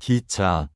기차